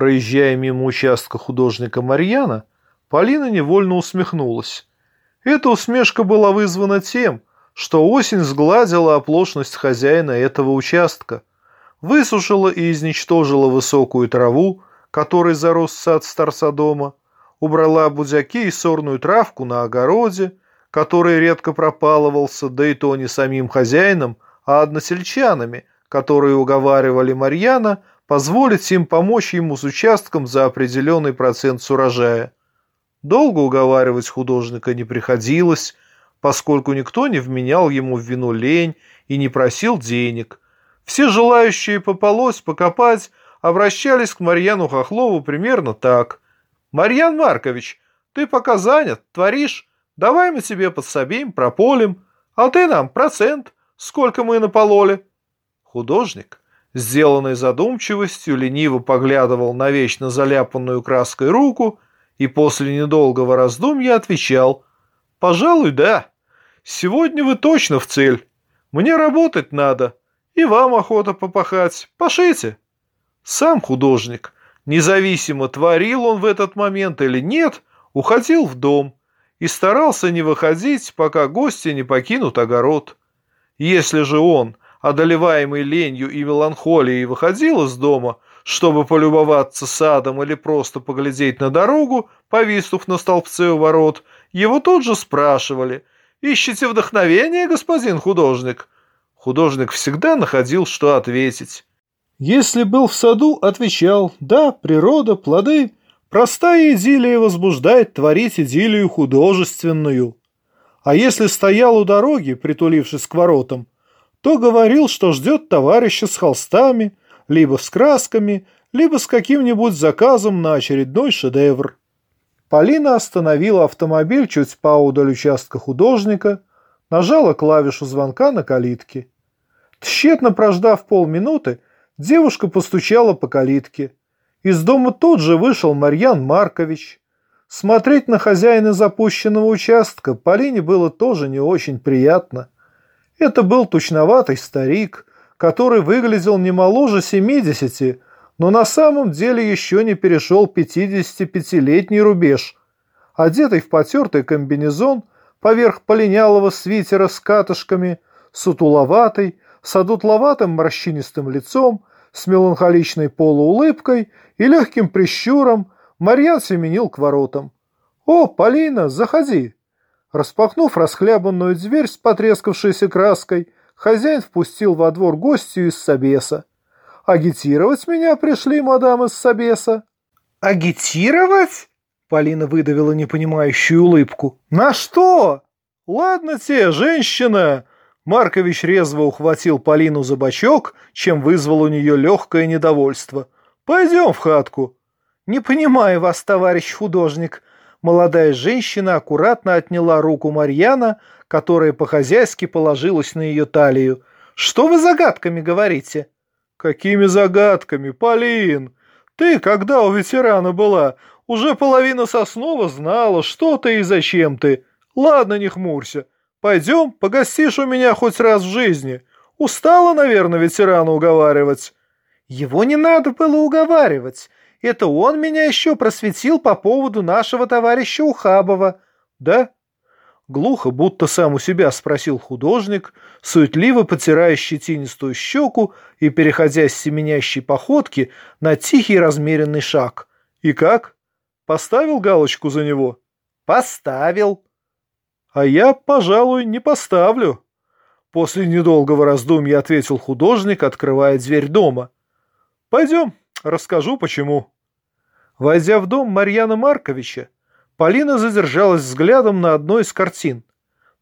Проезжая мимо участка художника Марьяна, Полина невольно усмехнулась. Эта усмешка была вызвана тем, что осень сгладила оплошность хозяина этого участка, высушила и изничтожила высокую траву, которой зарос сад старсадома, убрала будяки и сорную травку на огороде, который редко пропалывался, да и то не самим хозяином, а односельчанами, которые уговаривали Марьяна позволить им помочь ему с участком за определенный процент с урожая. Долго уговаривать художника не приходилось, поскольку никто не вменял ему в вину лень и не просил денег. Все желающие пополось покопать обращались к Марьяну Хохлову примерно так. «Марьян Маркович, ты пока занят, творишь, давай мы тебе подсобим, прополим, а ты нам процент, сколько мы напололи». Художник, сделанный задумчивостью, лениво поглядывал на вечно заляпанную краской руку и после недолгого раздумья отвечал «Пожалуй, да. Сегодня вы точно в цель. Мне работать надо, и вам охота попахать. Пошите». Сам художник, независимо творил он в этот момент или нет, уходил в дом и старался не выходить, пока гости не покинут огород. Если же он, одолеваемый ленью и меланхолией, выходил из дома, чтобы полюбоваться садом или просто поглядеть на дорогу, повиснув на столбце у ворот, его тут же спрашивали «Ищете вдохновение, господин художник?» Художник всегда находил, что ответить. Если был в саду, отвечал «Да, природа, плоды». Простая идиллия возбуждает творить идиллию художественную. А если стоял у дороги, притулившись к воротам, то говорил, что ждет товарища с холстами, либо с красками, либо с каким-нибудь заказом на очередной шедевр. Полина остановила автомобиль чуть поодаль участка художника, нажала клавишу звонка на калитке. Тщетно прождав полминуты, Девушка постучала по калитке. Из дома тут же вышел Марьян Маркович. Смотреть на хозяина запущенного участка Полине было тоже не очень приятно. Это был тучноватый старик, который выглядел не моложе семидесяти, но на самом деле еще не перешел 55-летний рубеж. Одетый в потертый комбинезон, поверх полинялого свитера с катышками, сутуловатый, с одутловатым морщинистым лицом, с меланхоличной полуулыбкой и легким прищуром Марьян семенил к воротам. «О, Полина, заходи!» Распахнув расхлябанную дверь с потрескавшейся краской, хозяин впустил во двор гостью из Собеса. «Агитировать меня пришли, мадам из Собеса?» «Агитировать?» Полина выдавила непонимающую улыбку. «На что?» «Ладно те, женщина!» Маркович резво ухватил Полину за бочок, чем вызвал у нее легкое недовольство. «Пойдем в хатку». «Не понимаю вас, товарищ художник». Молодая женщина аккуратно отняла руку Марьяна, которая по-хозяйски положилась на ее талию. «Что вы загадками говорите?» «Какими загадками, Полин? Ты, когда у ветерана была, уже половина соснова знала, что ты и зачем ты. Ладно, не хмурься. Пойдем, погостишь у меня хоть раз в жизни. Устала, наверное, ветерана уговаривать». «Его не надо было уговаривать. Это он меня еще просветил по поводу нашего товарища Ухабова». «Да?» Глухо, будто сам у себя спросил художник, суетливо потирая щетинистую щеку и переходя с семенящей походки на тихий размеренный шаг. «И как? Поставил галочку за него?» «Поставил», а я, пожалуй, не поставлю. После недолгого раздумья ответил художник, открывая дверь дома. Пойдем, расскажу почему. Войдя в дом Марьяна Марковича, Полина задержалась взглядом на одной из картин.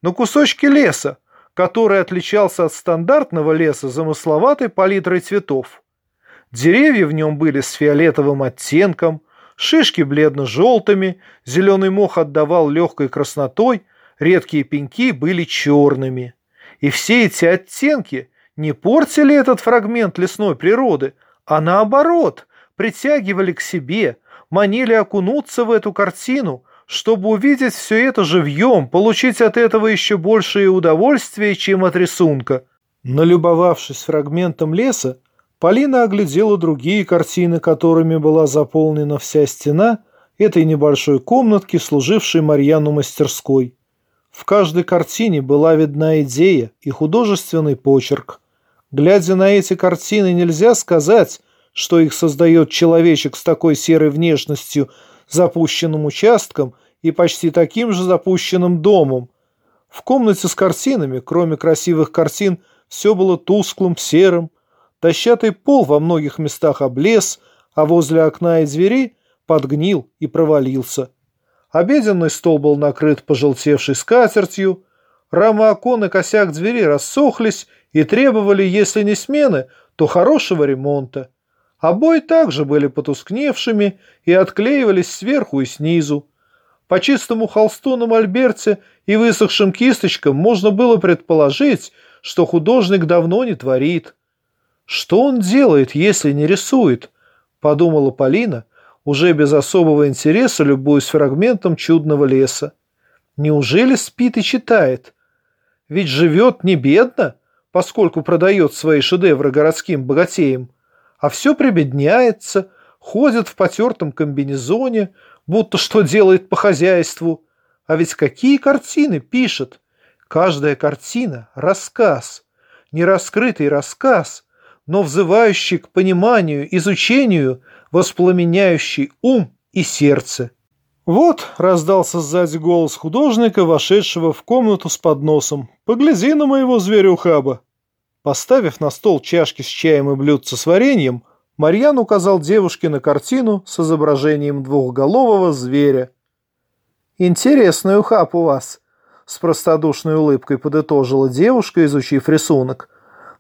На кусочке леса, который отличался от стандартного леса замысловатой палитрой цветов. Деревья в нем были с фиолетовым оттенком, шишки бледно-желтыми, зеленый мох отдавал легкой краснотой – редкие пеньки были черными. И все эти оттенки не портили этот фрагмент лесной природы, а наоборот, притягивали к себе, манили окунуться в эту картину, чтобы увидеть все это живьем, получить от этого еще большее удовольствие, чем от рисунка. Налюбовавшись фрагментом леса, Полина оглядела другие картины, которыми была заполнена вся стена этой небольшой комнатки, служившей Марьяну мастерской. В каждой картине была видна идея и художественный почерк. Глядя на эти картины, нельзя сказать, что их создает человечек с такой серой внешностью, запущенным участком и почти таким же запущенным домом. В комнате с картинами, кроме красивых картин, все было тусклым, серым. Дощатый пол во многих местах облез, а возле окна и двери подгнил и провалился. Обеденный стол был накрыт пожелтевшей скатертью, рамы окон и косяк двери рассохлись и требовали, если не смены, то хорошего ремонта. Обои также были потускневшими и отклеивались сверху и снизу. По чистому холсту на мольберте и высохшим кисточкам можно было предположить, что художник давно не творит. «Что он делает, если не рисует?» – подумала Полина, уже без особого интереса любуясь фрагментом чудного леса. «Неужели спит и читает? Ведь живет не бедно, поскольку продает свои шедевры городским богатеям, а все прибедняется, ходит в потертом комбинезоне, будто что делает по хозяйству. А ведь какие картины пишет! Каждая картина – рассказ, нераскрытый рассказ – но взывающий к пониманию, изучению, воспламеняющий ум и сердце. «Вот», — раздался сзади голос художника, вошедшего в комнату с подносом, — «погляди на моего зверя-ухаба». Поставив на стол чашки с чаем и блюдца с вареньем, Марьян указал девушке на картину с изображением двухголового зверя. «Интересный ухаб у вас», — с простодушной улыбкой подытожила девушка, изучив рисунок.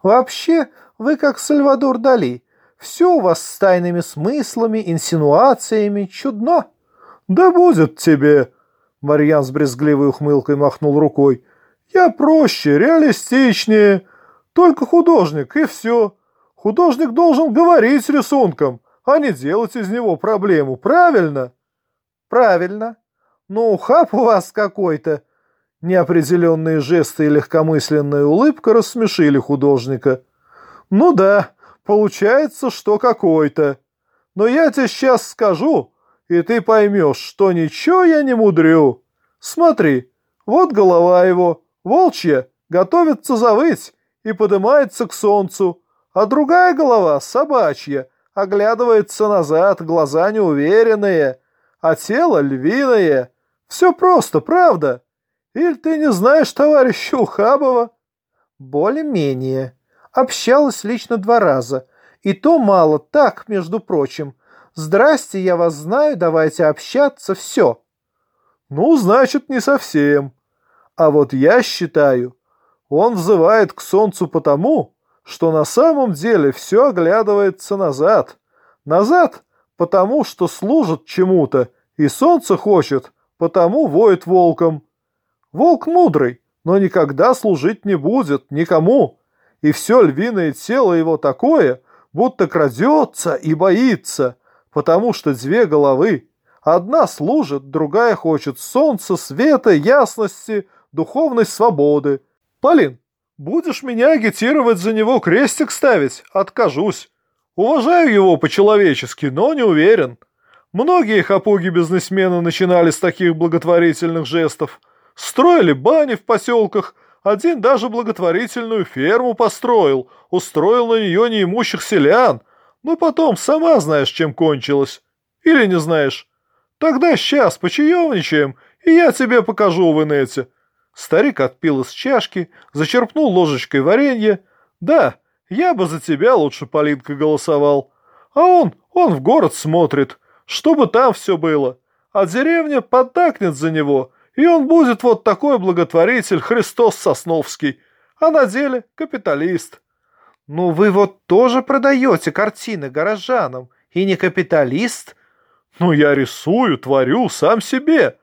«Вообще, вы как Сальвадор Дали. Все у вас с тайными смыслами, инсинуациями. Чудно. Да будет тебе. Марьян с брезгливой ухмылкой махнул рукой. Я проще, реалистичнее. Только художник, и все. Художник должен говорить с рисунком, а не делать из него проблему. Правильно? Правильно. Ну, хап у вас какой-то. Неопределенные жесты и легкомысленная улыбка рассмешили художника. Ну да, получается, что какой-то. Но я тебе сейчас скажу, и ты поймешь, что ничего я не мудрю. Смотри, вот голова его, волчья, готовится завыть и поднимается к солнцу, а другая голова, собачья, оглядывается назад, глаза неуверенные, а тело львиное. Все просто, правда? Или ты не знаешь товарища Ухабова? Более-менее. Общалась лично два раза. И то мало, так, между прочим. Здрасте, я вас знаю, давайте общаться, все. Ну, значит, не совсем. А вот я считаю, он взывает к солнцу потому, что на самом деле все оглядывается назад. Назад, потому что служит чему-то, и солнце хочет, потому воет волком. Волк мудрый, но никогда служить не будет никому и все львиное тело его такое, будто крадется и боится, потому что две головы. Одна служит, другая хочет солнца, света, ясности, духовной свободы. Полин, будешь меня агитировать за него крестик ставить? Откажусь. Уважаю его по-человечески, но не уверен. Многие хапуги-бизнесмены начинали с таких благотворительных жестов. Строили бани в поселках – один даже благотворительную ферму построил, устроил на нее неимущих селян. Но потом сама знаешь, чем кончилось. Или не знаешь? Тогда сейчас почаевничаем, и я тебе покажу в инете». Старик отпил из чашки, зачерпнул ложечкой варенье. «Да, я бы за тебя лучше, Полинка, голосовал. А он, он в город смотрит, чтобы там все было. А деревня поддакнет за него» И он будет вот такой благотворитель Христос Сосновский, а на деле капиталист. Ну вы вот тоже продаете картины горожанам, и не капиталист? Ну я рисую, творю сам себе.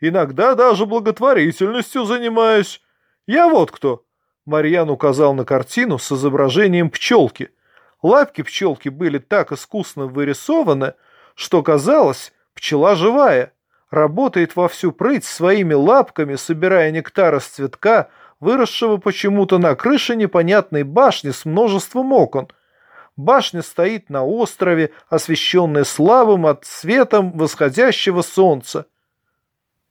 Иногда даже благотворительностью занимаюсь. Я вот кто. Марьян указал на картину с изображением пчелки. Лапки пчелки были так искусно вырисованы, что казалось, пчела живая работает во всю прыть своими лапками, собирая нектар из цветка, выросшего почему-то на крыше непонятной башни с множеством окон. Башня стоит на острове, освещенная слабым от светом восходящего солнца.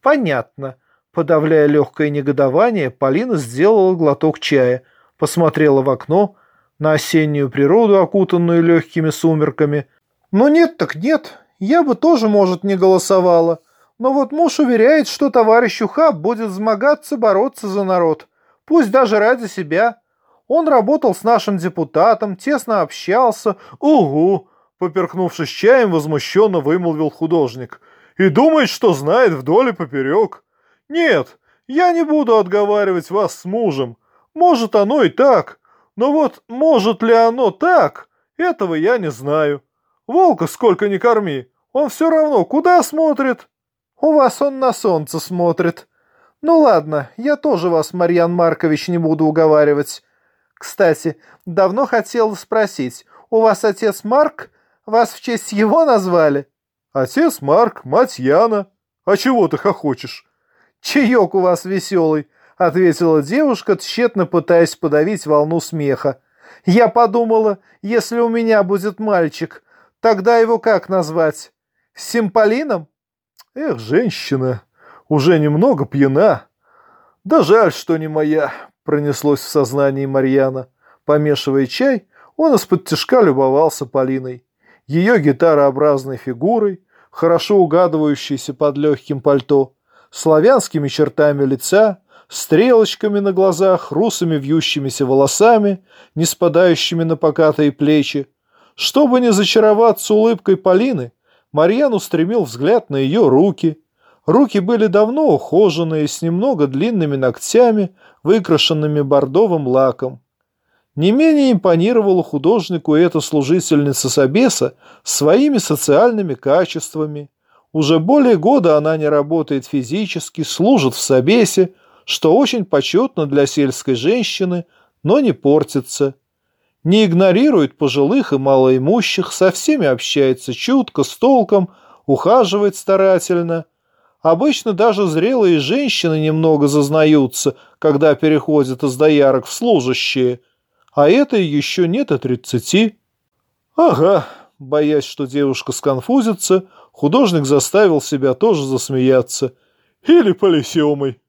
Понятно. Подавляя легкое негодование, Полина сделала глоток чая, посмотрела в окно на осеннюю природу, окутанную легкими сумерками. Ну нет так нет, я бы тоже, может, не голосовала. Но вот муж уверяет, что товарищ Ухаб будет взмогаться, бороться за народ. Пусть даже ради себя. Он работал с нашим депутатом, тесно общался. Угу! Поперхнувшись чаем, возмущенно вымолвил художник. И думает, что знает вдоль и поперек. Нет, я не буду отговаривать вас с мужем. Может, оно и так. Но вот может ли оно так, этого я не знаю. Волка сколько ни корми, он все равно куда смотрит? У вас он на солнце смотрит. Ну ладно, я тоже вас, Марьян Маркович, не буду уговаривать. Кстати, давно хотел спросить, у вас отец Марк? Вас в честь его назвали? Отец Марк, мать Яна. А чего ты хохочешь? Чаек у вас веселый, ответила девушка, тщетно пытаясь подавить волну смеха. Я подумала, если у меня будет мальчик, тогда его как назвать? Симполином? Эх, женщина, уже немного пьяна. Да жаль, что не моя, пронеслось в сознании Марьяна. Помешивая чай, он из-под тяжка любовался Полиной. Ее гитарообразной фигурой, хорошо угадывающейся под легким пальто, славянскими чертами лица, стрелочками на глазах, русыми вьющимися волосами, не спадающими на покатые плечи. Чтобы не зачароваться улыбкой Полины, Марьян устремил взгляд на ее руки. Руки были давно ухоженные, с немного длинными ногтями, выкрашенными бордовым лаком. Не менее импонировала художнику эта служительница Собеса своими социальными качествами. Уже более года она не работает физически, служит в Собесе, что очень почетно для сельской женщины, но не портится не игнорирует пожилых и малоимущих, со всеми общается чутко, с толком, ухаживает старательно. Обычно даже зрелые женщины немного зазнаются, когда переходят из доярок в служащие, а это еще нет и тридцати. Ага, боясь, что девушка сконфузится, художник заставил себя тоже засмеяться. Или полисемой.